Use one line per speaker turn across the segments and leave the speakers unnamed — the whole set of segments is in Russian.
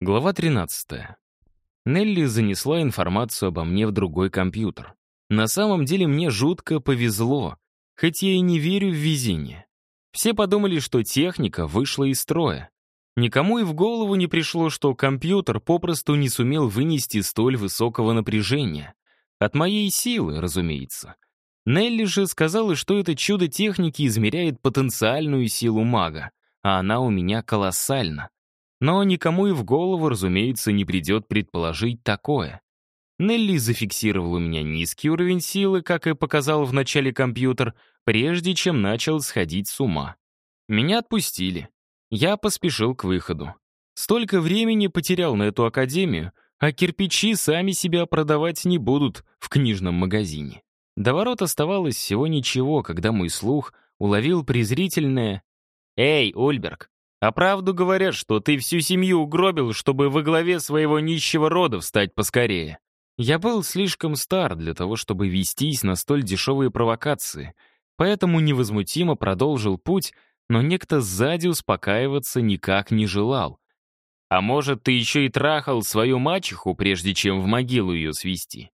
Глава 13. Нелли занесла информацию обо мне в другой компьютер. На самом деле мне жутко повезло, хоть я и не верю в везение. Все подумали, что техника вышла из строя. Никому и в голову не пришло, что компьютер попросту не сумел вынести столь высокого напряжения. От моей силы, разумеется. Нелли же сказала, что это чудо техники измеряет потенциальную силу мага, а она у меня колоссальна. Но никому и в голову, разумеется, не придет предположить такое. Нелли зафиксировал у меня низкий уровень силы, как и показал в начале компьютер, прежде чем начал сходить с ума. Меня отпустили. Я поспешил к выходу. Столько времени потерял на эту академию, а кирпичи сами себя продавать не будут в книжном магазине. До ворот оставалось всего ничего, когда мой слух уловил презрительное «Эй, Ульберг, а правду говорят, что ты всю семью угробил, чтобы во главе своего нищего рода встать поскорее. Я был слишком стар для того, чтобы вестись на столь дешевые провокации, поэтому невозмутимо продолжил путь, но некто сзади успокаиваться никак не желал. А может, ты еще и трахал свою мачеху, прежде чем в могилу ее свести?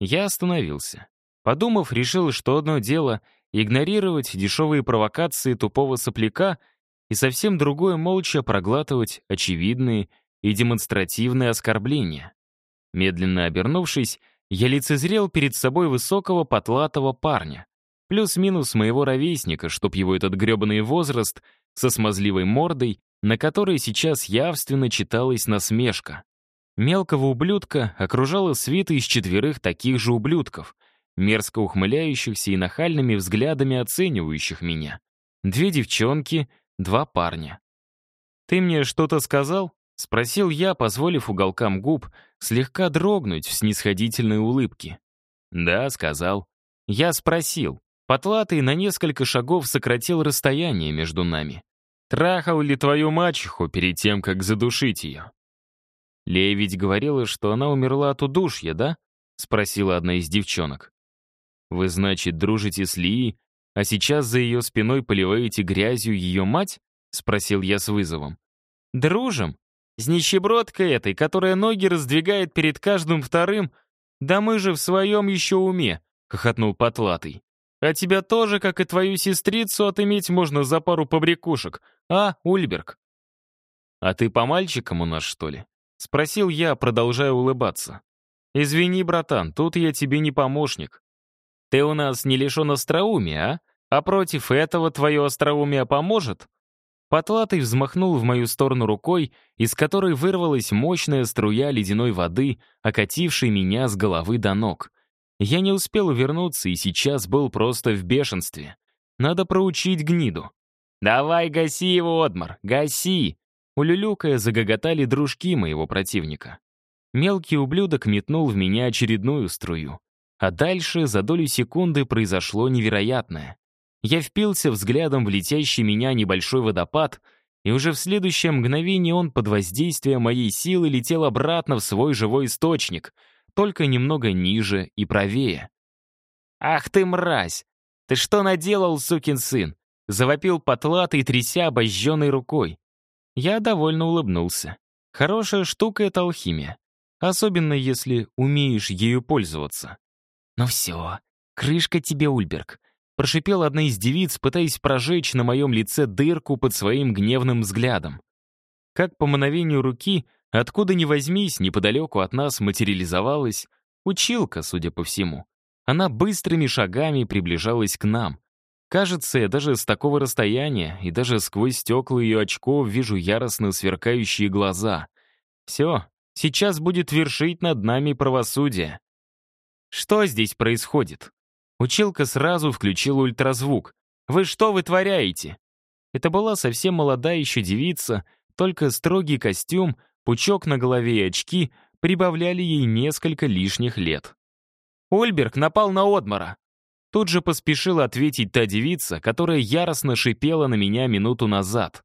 Я остановился. Подумав, решил, что одно дело — игнорировать дешевые провокации тупого сопляка — и совсем другое молча проглатывать очевидные и демонстративные оскорбления. Медленно обернувшись, я лицезрел перед собой высокого потлатого парня, плюс-минус моего ровесника, чтоб его этот гребаный возраст со смазливой мордой, на которой сейчас явственно читалась насмешка. Мелкого ублюдка окружала свита из четверых таких же ублюдков, мерзко ухмыляющихся и нахальными взглядами оценивающих меня. Две девчонки, два парня. «Ты мне что-то сказал?» — спросил я, позволив уголкам губ слегка дрогнуть в снисходительной улыбке. «Да», — сказал. Я спросил. Потлатый на несколько шагов сократил расстояние между нами. «Трахал ли твою мачеху перед тем, как задушить ее?» «Лея ведь говорила, что она умерла от удушья, да?» — спросила одна из девчонок. «Вы, значит, дружите с Лией а сейчас за ее спиной поливаете грязью ее мать?» — спросил я с вызовом. «Дружим? С нищебродкой этой, которая ноги раздвигает перед каждым вторым? Да мы же в своем еще уме!» — хохотнул Потлатый. «А тебя тоже, как и твою сестрицу, отыметь можно за пару побрякушек, а, Ульберг?» «А ты по мальчикам у нас, что ли?» — спросил я, продолжая улыбаться. «Извини, братан, тут я тебе не помощник. Ты у нас не лишен остроумия, а? А против этого твое остроумие поможет?» Потлатый взмахнул в мою сторону рукой, из которой вырвалась мощная струя ледяной воды, окатившей меня с головы до ног. Я не успел увернуться и сейчас был просто в бешенстве. Надо проучить гниду. «Давай гаси его, Одмар, гаси!» Улюлюкая загоготали дружки моего противника. Мелкий ублюдок метнул в меня очередную струю. А дальше за долю секунды произошло невероятное. Я впился взглядом в летящий меня небольшой водопад, и уже в следующее мгновение он под воздействием моей силы летел обратно в свой живой источник, только немного ниже и правее. «Ах ты, мразь! Ты что наделал, сукин сын?» Завопил потлатый, тряся обожженной рукой. Я довольно улыбнулся. Хорошая штука — это алхимия. Особенно, если умеешь ею пользоваться. «Ну все, крышка тебе, Ульберг», — прошипела одна из девиц, пытаясь прожечь на моем лице дырку под своим гневным взглядом. Как по мановению руки, откуда ни возьмись, неподалеку от нас материализовалась училка, судя по всему. Она быстрыми шагами приближалась к нам. Кажется, я даже с такого расстояния и даже сквозь стекла ее очков вижу яростно сверкающие глаза. Все, сейчас будет вершить над нами правосудие. Что здесь происходит? Училка сразу включила ультразвук. «Вы что вытворяете?» Это была совсем молодая еще девица, только строгий костюм, пучок на голове и очки прибавляли ей несколько лишних лет. Ольберг напал на Одмара. Тут же поспешила ответить та девица, которая яростно шипела на меня минуту назад.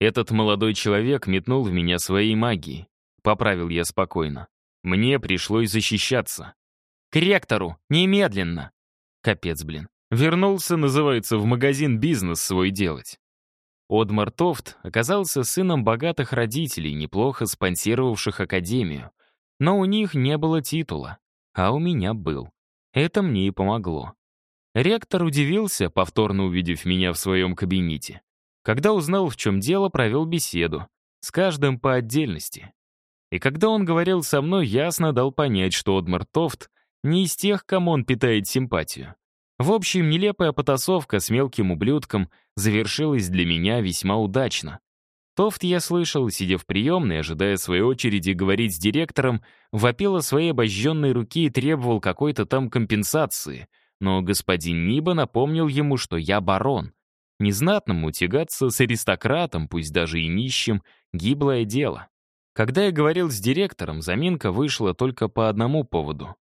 Этот молодой человек метнул в меня своей магией. Поправил я спокойно. Мне пришлось защищаться. К ректору! Немедленно!» Капец, блин. Вернулся, называется, в магазин бизнес свой делать. Одмар Тофт оказался сыном богатых родителей, неплохо спонсировавших академию. Но у них не было титула, а у меня был. Это мне и помогло. Ректор удивился, повторно увидев меня в своем кабинете. Когда узнал, в чем дело, провел беседу. С каждым по отдельности. И когда он говорил со мной, ясно дал понять, что Одмар Тофт не из тех, кому он питает симпатию. В общем, нелепая потасовка с мелким ублюдком завершилась для меня весьма удачно. Тофт, я слышал, сидя в приемной, ожидая своей очереди говорить с директором, вопил о своей обожженной руке и требовал какой-то там компенсации. Но господин Ниба напомнил ему, что я барон. Незнатному тягаться с аристократом, пусть даже и нищим, гиблое дело. Когда я говорил с директором, заминка вышла только по одному поводу.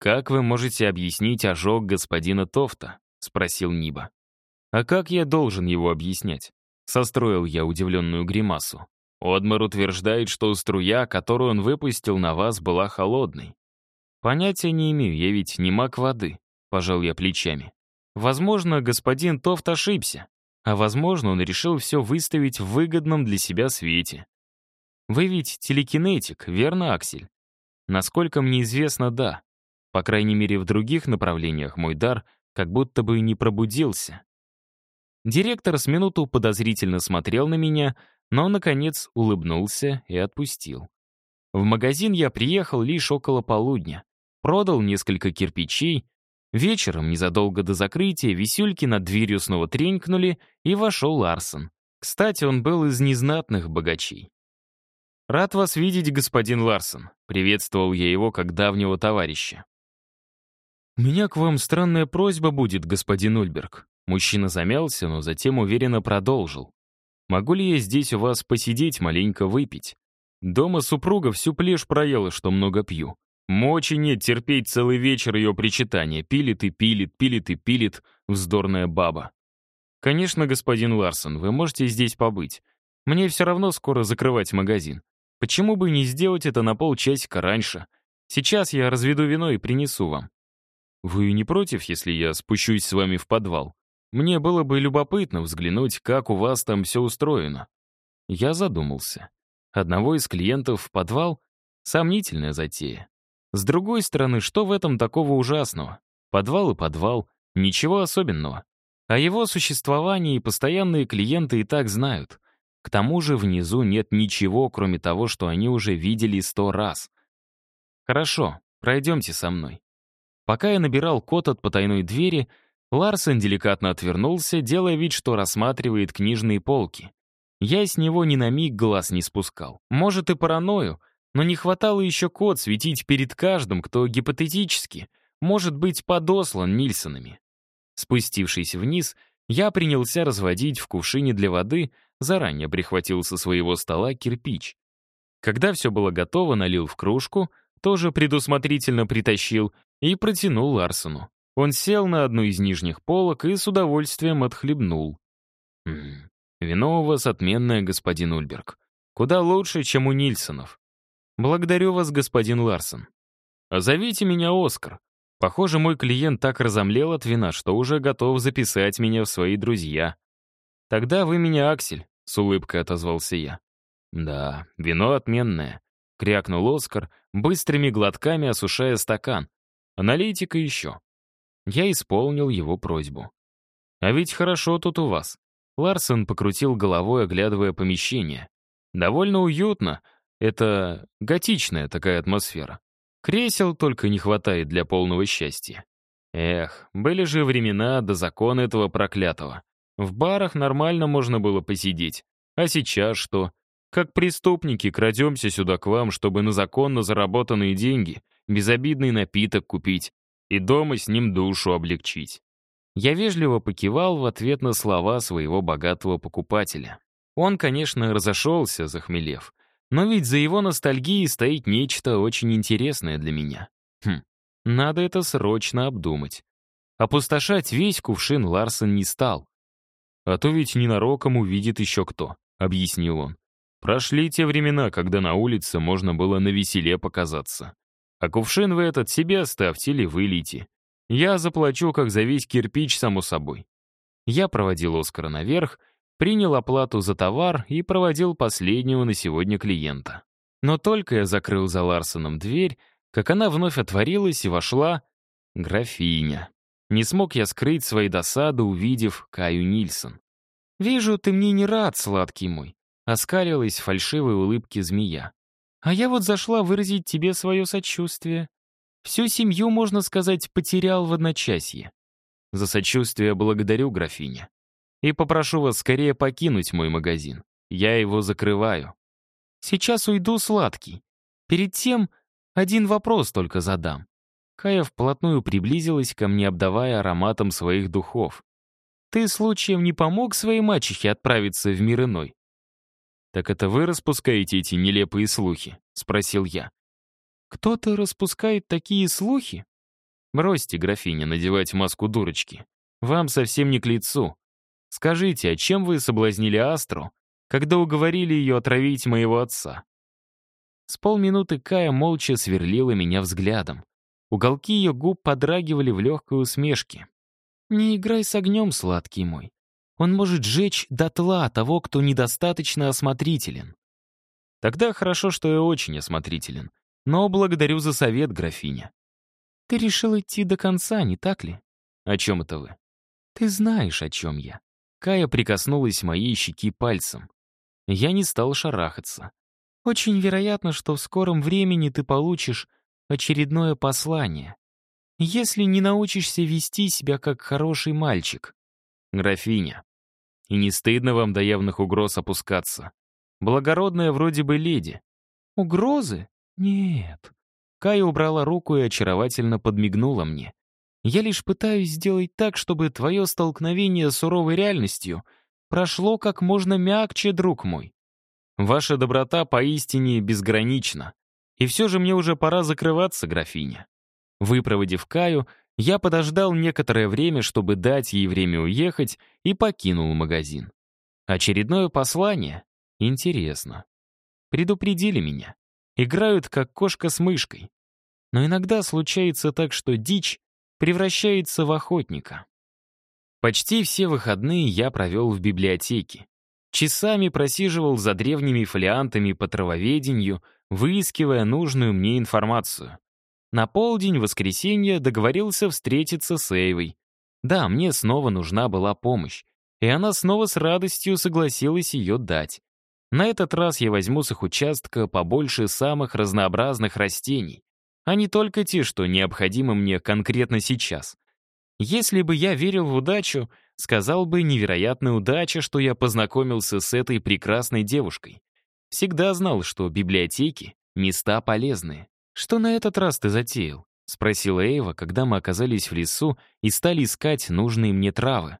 «Как вы можете объяснить ожог господина Тофта?» — спросил Ниба. «А как я должен его объяснять?» — состроил я удивленную гримасу. Одмар утверждает, что струя, которую он выпустил на вас, была холодной. «Понятия не имею, я ведь не маг воды», — пожал я плечами. «Возможно, господин Тофт ошибся, а возможно, он решил все выставить в выгодном для себя свете. Вы ведь телекинетик, верно, Аксель? Насколько мне известно, да. По крайней мере, в других направлениях мой дар как будто бы не пробудился. Директор с минуту подозрительно смотрел на меня, но, наконец, улыбнулся и отпустил. В магазин я приехал лишь около полудня. Продал несколько кирпичей. Вечером, незадолго до закрытия, висюльки над дверью снова тренькнули, и вошел Ларсон. Кстати, он был из незнатных богачей. «Рад вас видеть, господин Ларсон», — приветствовал я его как давнего товарища. «У меня к вам странная просьба будет, господин Ульберг». Мужчина замялся, но затем уверенно продолжил. «Могу ли я здесь у вас посидеть, маленько выпить? Дома супруга всю плешь проела, что много пью. Мочи нет терпеть целый вечер ее причитания. Пилит и пилит, пилит и пилит, вздорная баба. Конечно, господин Ларсон, вы можете здесь побыть. Мне все равно скоро закрывать магазин. Почему бы не сделать это на полчасика раньше? Сейчас я разведу вино и принесу вам. «Вы не против, если я спущусь с вами в подвал? Мне было бы любопытно взглянуть, как у вас там все устроено». Я задумался. Одного из клиентов в подвал — сомнительная затея. С другой стороны, что в этом такого ужасного? Подвал и подвал, ничего особенного. О его существовании постоянные клиенты и так знают. К тому же внизу нет ничего, кроме того, что они уже видели сто раз. Хорошо, пройдемте со мной. Пока я набирал код от потайной двери, Ларсен деликатно отвернулся, делая вид, что рассматривает книжные полки. Я с него ни на миг глаз не спускал. Может и паранойю, но не хватало еще код светить перед каждым, кто гипотетически может быть подослан Нильсонами. Спустившись вниз, я принялся разводить в кувшине для воды, заранее прихватил со своего стола кирпич. Когда все было готово, налил в кружку, тоже предусмотрительно притащил и протянул Ларсону. Он сел на одну из нижних полок и с удовольствием отхлебнул. «М «Вино у вас отменное, господин Ульберг. Куда лучше, чем у Нильсонов. Благодарю вас, господин Ларсон. зовите меня Оскар. Похоже, мой клиент так разомлел от вина, что уже готов записать меня в свои друзья. Тогда вы меня Аксель», — с улыбкой отозвался я. «Да, вино отменное», — крякнул Оскар, быстрыми глотками осушая стакан, Аналитика еще. Я исполнил его просьбу. «А ведь хорошо тут у вас». Ларсон покрутил головой, оглядывая помещение. «Довольно уютно. Это готичная такая атмосфера. Кресел только не хватает для полного счастья. Эх, были же времена до закона этого проклятого. В барах нормально можно было посидеть. А сейчас что? Как преступники крадемся сюда к вам, чтобы на законно заработанные деньги безобидный напиток купить и дома с ним душу облегчить. Я вежливо покивал в ответ на слова своего богатого покупателя. Он, конечно, разошелся, захмелев, но ведь за его ностальгией стоит нечто очень интересное для меня. Хм, надо это срочно обдумать. Опустошать весь кувшин Ларсон не стал. «А то ведь ненароком увидит еще кто», — объяснил он. «Прошли те времена, когда на улице можно было на веселе показаться. А кувшин вы этот себе оставьте или вылейте. Я заплачу, как за весь кирпич, само собой. Я проводил Оскара наверх, принял оплату за товар и проводил последнего на сегодня клиента. Но только я закрыл за Ларсоном дверь, как она вновь отворилась и вошла графиня. Не смог я скрыть свои досады, увидев Каю Нильсон. «Вижу, ты мне не рад, сладкий мой», — оскалилась фальшивой улыбки змея. «А я вот зашла выразить тебе свое сочувствие. Всю семью, можно сказать, потерял в одночасье. За сочувствие благодарю, графиня. И попрошу вас скорее покинуть мой магазин. Я его закрываю. Сейчас уйду сладкий. Перед тем один вопрос только задам. Кая вплотную приблизилась ко мне, обдавая ароматом своих духов. «Ты случаем не помог своей мачехе отправиться в мир иной?» «Так это вы распускаете эти нелепые слухи?» — спросил я. «Кто-то распускает такие слухи?» «Бросьте, графиня, надевать маску дурочки. Вам совсем не к лицу. Скажите, а чем вы соблазнили Астру, когда уговорили ее отравить моего отца?» С полминуты Кая молча сверлила меня взглядом. Уголки ее губ подрагивали в легкой усмешке. «Не играй с огнем, сладкий мой. Он может сжечь дотла того, кто недостаточно осмотрителен». «Тогда хорошо, что я очень осмотрителен. Но благодарю за совет, графиня». «Ты решил идти до конца, не так ли?» «О чем это вы?» «Ты знаешь, о чем я». Кая прикоснулась моей щеки пальцем. Я не стал шарахаться. «Очень вероятно, что в скором времени ты получишь очередное послание. Если не научишься вести себя как хороший мальчик. Графиня. И не стыдно вам до явных угроз опускаться. Благородная вроде бы леди. Угрозы? Нет. Кая убрала руку и очаровательно подмигнула мне. Я лишь пытаюсь сделать так, чтобы твое столкновение с суровой реальностью прошло как можно мягче, друг мой. Ваша доброта поистине безгранична. И все же мне уже пора закрываться, графиня. Выпроводив Каю, я подождал некоторое время, чтобы дать ей время уехать, и покинул магазин. Очередное послание? Интересно. Предупредили меня. Играют, как кошка с мышкой. Но иногда случается так, что дичь превращается в охотника. Почти все выходные я провел в библиотеке. Часами просиживал за древними фолиантами по травоведению, выискивая нужную мне информацию. На полдень воскресенья договорился встретиться с Эйвой. Да, мне снова нужна была помощь, и она снова с радостью согласилась ее дать. На этот раз я возьму с их участка побольше самых разнообразных растений, а не только те, что необходимы мне конкретно сейчас. Если бы я верил в удачу, сказал бы невероятная удача, что я познакомился с этой прекрасной девушкой. Всегда знал, что библиотеки — места полезные. «Что на этот раз ты затеял?» — спросила Эйва, когда мы оказались в лесу и стали искать нужные мне травы.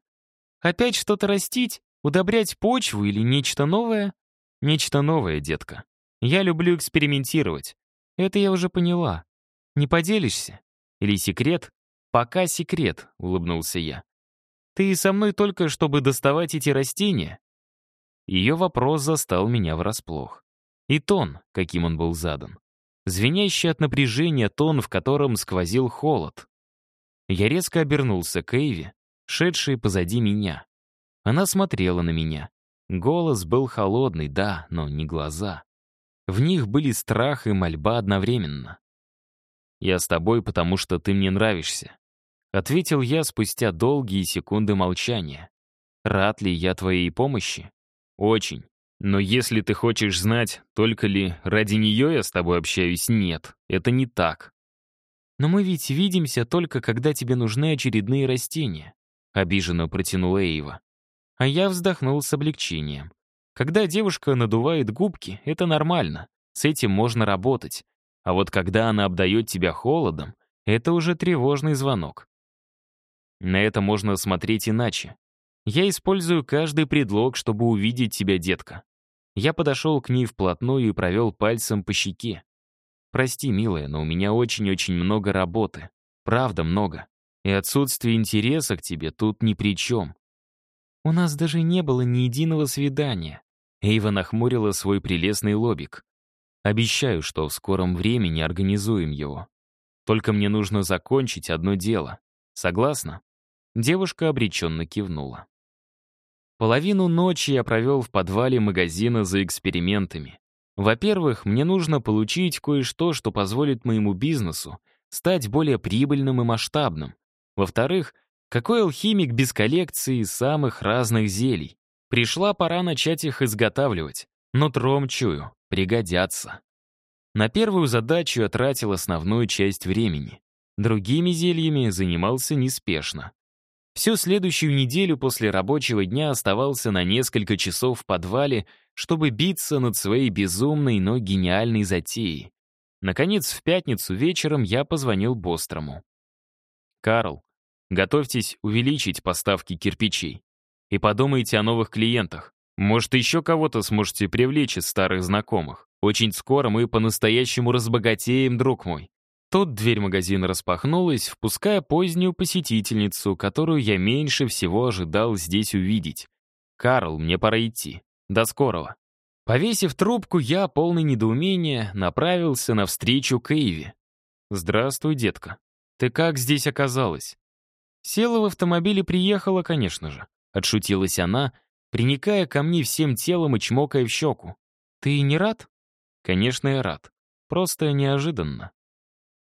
«Опять что-то растить? Удобрять почву или нечто новое?» «Нечто новое, детка. Я люблю экспериментировать. Это я уже поняла. Не поделишься? Или секрет?» «Пока секрет», — улыбнулся я. «Ты со мной только, чтобы доставать эти растения?» Ее вопрос застал меня врасплох. И тон, каким он был задан. Звенящий от напряжения тон, в котором сквозил холод. Я резко обернулся к Эйве, шедшей позади меня. Она смотрела на меня. Голос был холодный, да, но не глаза. В них были страх и мольба одновременно. «Я с тобой, потому что ты мне нравишься», — ответил я спустя долгие секунды молчания. «Рад ли я твоей помощи?» Очень. Но если ты хочешь знать, только ли ради нее я с тобой общаюсь, нет, это не так. Но мы ведь видимся только, когда тебе нужны очередные растения, обиженно протянула Эйва. А я вздохнул с облегчением. Когда девушка надувает губки, это нормально, с этим можно работать. А вот когда она обдает тебя холодом, это уже тревожный звонок. На это можно смотреть иначе. Я использую каждый предлог, чтобы увидеть тебя, детка. Я подошел к ней вплотную и провел пальцем по щеке. Прости, милая, но у меня очень-очень много работы. Правда, много. И отсутствие интереса к тебе тут ни при чем. У нас даже не было ни единого свидания. Эйва нахмурила свой прелестный лобик. Обещаю, что в скором времени организуем его. Только мне нужно закончить одно дело. Согласна? Девушка обреченно кивнула. Половину ночи я провел в подвале магазина за экспериментами. Во-первых, мне нужно получить кое-что, что позволит моему бизнесу стать более прибыльным и масштабным. Во-вторых, какой алхимик без коллекции самых разных зелий? Пришла пора начать их изготавливать. Но тром чую, пригодятся. На первую задачу я тратил основную часть времени. Другими зельями занимался неспешно. Всю следующую неделю после рабочего дня оставался на несколько часов в подвале, чтобы биться над своей безумной, но гениальной затеей. Наконец, в пятницу вечером я позвонил Бострому. «Карл, готовьтесь увеличить поставки кирпичей. И подумайте о новых клиентах. Может, еще кого-то сможете привлечь из старых знакомых. Очень скоро мы по-настоящему разбогатеем, друг мой. Тут дверь магазина распахнулась, впуская позднюю посетительницу, которую я меньше всего ожидал здесь увидеть. «Карл, мне пора идти. До скорого». Повесив трубку, я, полный недоумения, направился навстречу Кейви. «Здравствуй, детка. Ты как здесь оказалась?» Села в автомобиль и приехала, конечно же. Отшутилась она, приникая ко мне всем телом и чмокая в щеку. «Ты не рад?» «Конечно, я рад. Просто неожиданно».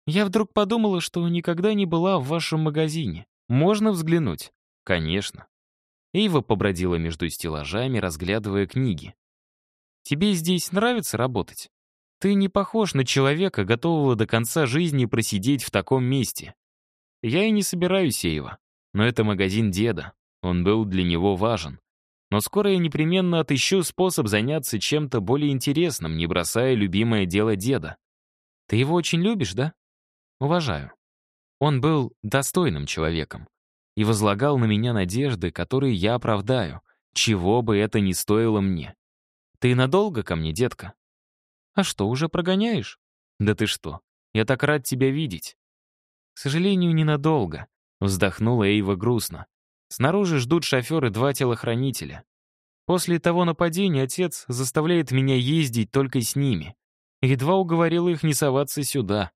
«Я вдруг подумала, что никогда не была в вашем магазине. Можно взглянуть?» «Конечно». Эйва побродила между стеллажами, разглядывая книги. «Тебе здесь нравится работать? Ты не похож на человека, готового до конца жизни просидеть в таком месте. Я и не собираюсь, Эйва. Но это магазин деда. Он был для него важен. Но скоро я непременно отыщу способ заняться чем-то более интересным, не бросая любимое дело деда. Ты его очень любишь, да? Уважаю. Он был достойным человеком и возлагал на меня надежды, которые я оправдаю, чего бы это ни стоило мне. Ты надолго ко мне, детка? А что, уже прогоняешь? Да ты что, я так рад тебя видеть. К сожалению, ненадолго, вздохнула Эйва грустно. Снаружи ждут шоферы два телохранителя. После того нападения отец заставляет меня ездить только с ними. Едва уговорил их не соваться сюда.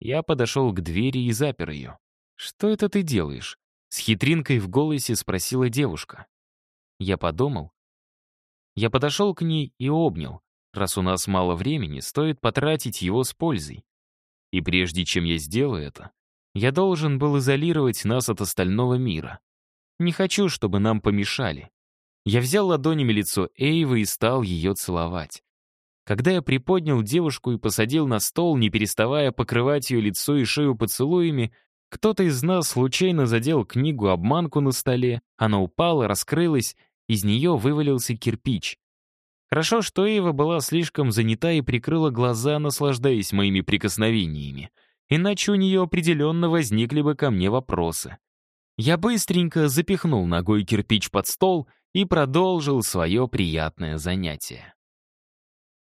Я подошел к двери и запер ее. «Что это ты делаешь?» С хитринкой в голосе спросила девушка. Я подумал. Я подошел к ней и обнял. Раз у нас мало времени, стоит потратить его с пользой. И прежде чем я сделаю это, я должен был изолировать нас от остального мира. Не хочу, чтобы нам помешали. Я взял ладонями лицо Эйвы и стал ее целовать. Когда я приподнял девушку и посадил на стол, не переставая покрывать ее лицо и шею поцелуями, кто-то из нас случайно задел книгу-обманку на столе, она упала, раскрылась, из нее вывалился кирпич. Хорошо, что Эйва была слишком занята и прикрыла глаза, наслаждаясь моими прикосновениями. Иначе у нее определенно возникли бы ко мне вопросы. Я быстренько запихнул ногой кирпич под стол и продолжил свое приятное занятие.